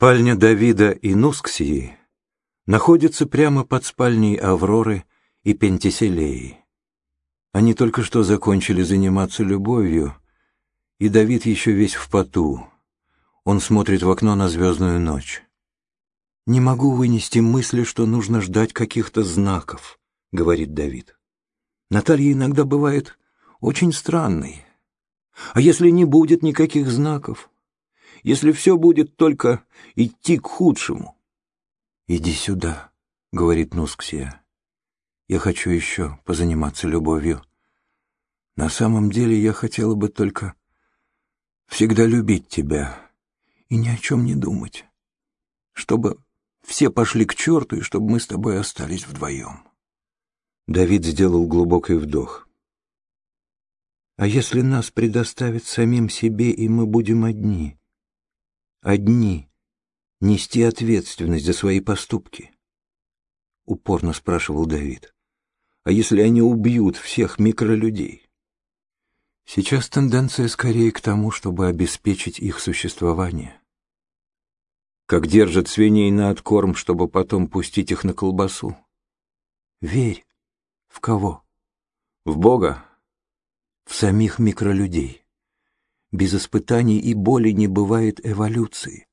Спальня Давида и Нусксии находится прямо под спальней Авроры и Пентиселеи. Они только что закончили заниматься любовью, и Давид еще весь в поту. Он смотрит в окно на звездную ночь. «Не могу вынести мысли, что нужно ждать каких-то знаков», — говорит Давид. «Наталья иногда бывает очень странной. А если не будет никаких знаков? Если все будет только идти к худшему?» «Иди сюда», — говорит Нусксия. «Я хочу еще позаниматься любовью. На самом деле я хотела бы только всегда любить тебя и ни о чем не думать, чтобы все пошли к черту и чтобы мы с тобой остались вдвоем». Давид сделал глубокий вдох. «А если нас предоставят самим себе, и мы будем одни? Одни?» нести ответственность за свои поступки? Упорно спрашивал Давид. А если они убьют всех микролюдей? Сейчас тенденция скорее к тому, чтобы обеспечить их существование. Как держат свиней на откорм, чтобы потом пустить их на колбасу. Верь. В кого? В Бога. В самих микролюдей. Без испытаний и боли не бывает эволюции.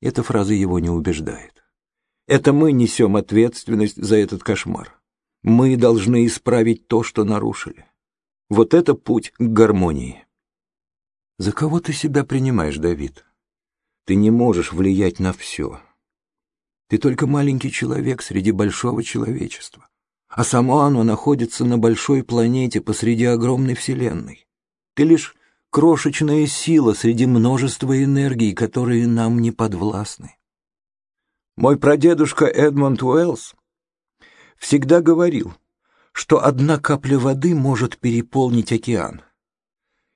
Эта фраза его не убеждает. Это мы несем ответственность за этот кошмар. Мы должны исправить то, что нарушили. Вот это путь к гармонии. За кого ты себя принимаешь, Давид? Ты не можешь влиять на все. Ты только маленький человек среди большого человечества. А само оно находится на большой планете посреди огромной вселенной. Ты лишь крошечная сила среди множества энергий, которые нам не подвластны. Мой прадедушка Эдмонд Уэллс всегда говорил, что одна капля воды может переполнить океан.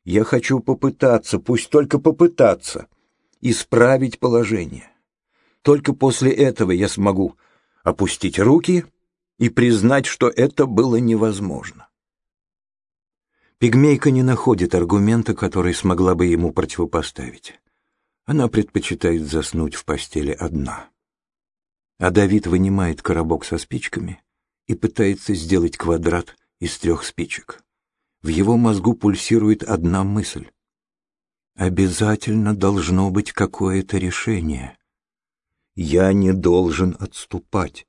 Я хочу попытаться, пусть только попытаться, исправить положение. Только после этого я смогу опустить руки и признать, что это было невозможно. Пигмейка не находит аргумента, который смогла бы ему противопоставить. Она предпочитает заснуть в постели одна. А Давид вынимает коробок со спичками и пытается сделать квадрат из трех спичек. В его мозгу пульсирует одна мысль. Обязательно должно быть какое-то решение. Я не должен отступать.